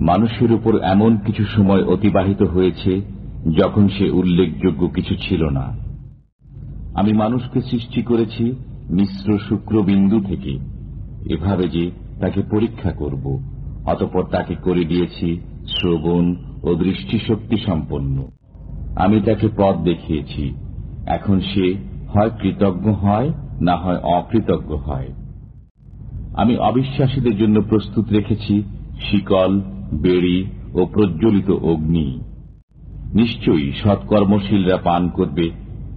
মানুষের উপর এমন কিছু সময় অতিবাহিত হয়েছে, যখন সে উল্লেখযোগ্য কিছু ছিল না। আমি মানুষকে সৃষ্টি করেছি মিশ্র শুক্রবিন্দু থেকে। এভাবে যে তাকে পরীক্ষা করব, অতপর তাকে করে দিয়েছি শ্রবণ ও দৃষ্টিশক্তি সম্পন্ন। আমি তাকে পথ দেখিয়েছি, এখন সে হয় কৃতজ্ঞ হয়, না হয় অকৃতজ্ঞ হয়। আমি অবিশ্বাসীদের জন্য প্রস্তুত রেখেছি, শিকল বেড়ি ও প্রজ্বলিত অগ্নি। নিশ্চয়ই সৎকর্মশীলরা পান করবে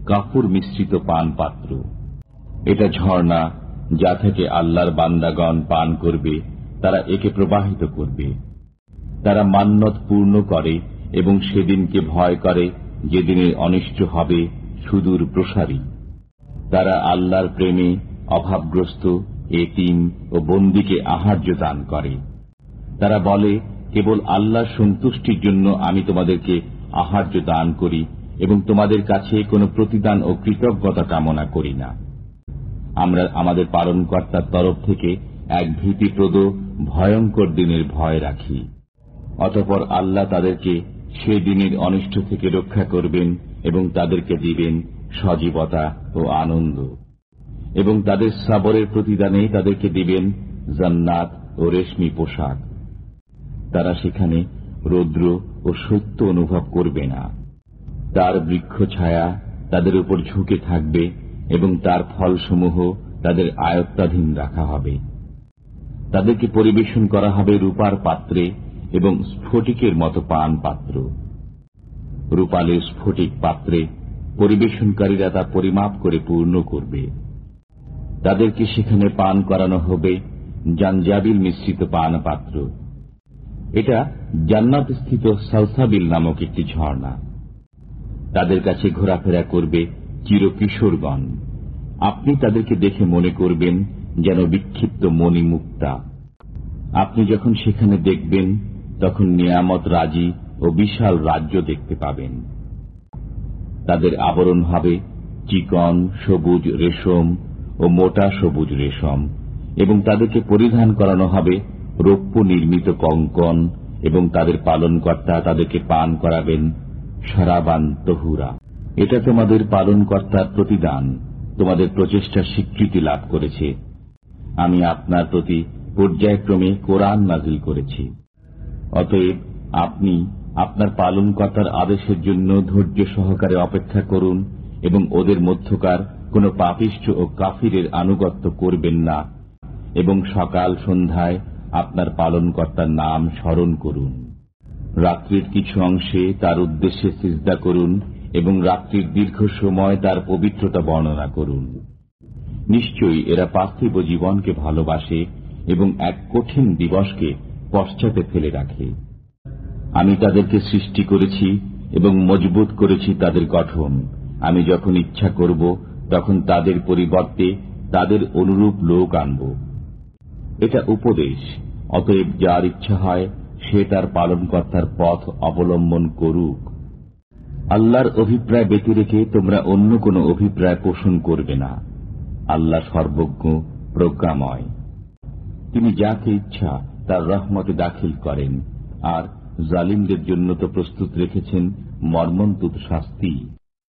কাপুর মিশ্রিত পান পাত্র এটা ঝর্ণা যা থেকে আল্লাহর বান্দাগণ পান করবে, তারা একে প্রবাহিত করবে। তারা মান্নত পূর্ণ করে এবং সেদিনকে ভয় করে যেদিনের অনিষ্ট হবে সুদূর প্রসারী। তারা আল্লাহর প্রেমে অভাবগ্রস্ত, এতিম ও বন্দিকে আহার্য দান করে। তারা বলে কেবল আল্লাহর সন্তুষ্টির জন্য আমি তোমাদেরকে আহার্য দান করি এবং তোমাদের কাছে কোনো প্রতিদান ও কৃতজ্ঞতা কামনা করি না। আমরা আমাদের পালনকর্তার তরফ থেকে এক ভীতিপ্রদ, ভয়ঙ্কর দিনের ভয় রাখি। অতপর আল্লাহ তাদেরকে সে দিনের অনিষ্ট থেকে রক্ষা করবেন এবং তাদেরকে দিবেন সজীবতা ও আনন্দ। এবং তাদের সাবরের প্রতিদানে তাদেরকে দিবেন জান্নাত ও রেশমি পোশাক। তারা সেখানে রৌদ্র ও সত্য অনুভব করবে না। তার বৃক্ষ ছায়া তাদের উপর ঝুঁকে থাকবে এবং তার ফলসমূহ তাদের আয়ত্তাধীন রাখা হবে। তাদেরকে পরিবেশন করা হবে রূপার পাত্রে এবং স্ফটিকের মতো পান পাত্র রূপালের স্ফটিক পাত্রে পরিবেশনকারীরা তা পরিমাপ করে পূর্ণ করবে। তাদেরকে সেখানে পান করানো হবে। জাঞ্জাবিল মিশ্রিত পান পাত্র এটা জান্নাত স্থিত সালসাবিল নামক একটি ঝর্ণা। তাদের কাছে ঘোরাফেরা করবে চিরকিশোরগণ। আপনি তাদেরকে দেখে মনে করবেন যেন বিক্ষিপ্ত মণিমুক্তা। আপনি যখন সেখানে দেখবেন, তখন নিয়ামত রাজি ও বিশাল রাজ্য দেখতে পাবেন। তাদের আবরণ হবে চিকন, সবুজ রেশম ও মোটা সবুজ রেশম এবং তাদেরকে পরিধান করানো হবে রৌপ্য নির্মিত কঙ্কন এবং তাদের পালনকর্তা তাদেরকে পান করাবেন সারাবান তহুরা। এটা তোমাদের পালনকর্তার প্রতিদান, তোমাদের প্রচেষ্টা স্বীকৃতি লাভ করেছে। আমি আপনার প্রতি পর্যায়ক্রমে কোরআন নাজিল করেছি। অতএব আপনি আপনার পালনকর্তার আদেশের জন্য ধৈর্য সহকারে অপেক্ষা করুন এবং ওদের মধ্যকার কোন পাপিষ্ঠ ও কাফিরের আনুগত্য করবেন না। এবং সকাল সন্ধ্যায় আপনার পালনকর্তার নাম স্মরণ করুন। রাত্রির কিছু অংশে তার উদ্দেশ্যে সিজদা করুন এবং রাত্রির দীর্ঘ সময় তার পবিত্রতা বর্ণনা করুন। নিশ্চয়ই এরা পার্থিব জীবনকে ভালোবাসে এবং এক কঠিন দিবসকে পশ্চাতে ফেলে রাখে। আমি তাদেরকে সৃষ্টি করেছি এবং মজবুত করেছি তাদের গঠন। আমি যখন ইচ্ছা করব, তখন তাদের পরিবর্তে তাদের অনুরূপ লোক আনব। এটা উপদেশ। অতএব যার ইচ্ছা হয়, সে তার পালনকর্তার পথ অবলম্বন করুক। আল্লাহর অভিপ্রায় ব্যতি রেখে তোমরা অন্য কোন অভিপ্রায় পোষণ করবে না। আল্লাহ সর্বজ্ঞ, প্রজ্ঞাময়। তিনি যাকে ইচ্ছা, তার রহমতে দাখিল করেন। আর জালিমদের জন্য তো প্রস্তুত রেখেছেন মর্মন্তুত শাস্তি।